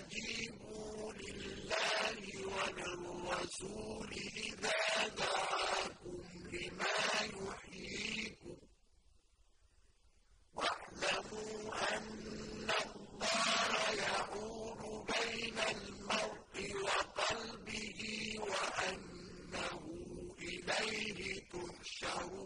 استجيبوا لله وللرسول إذا دعاكم لما يحييكم واعلموا أن الله يعود بين المرء وقلبه وأنه إليه تحشرون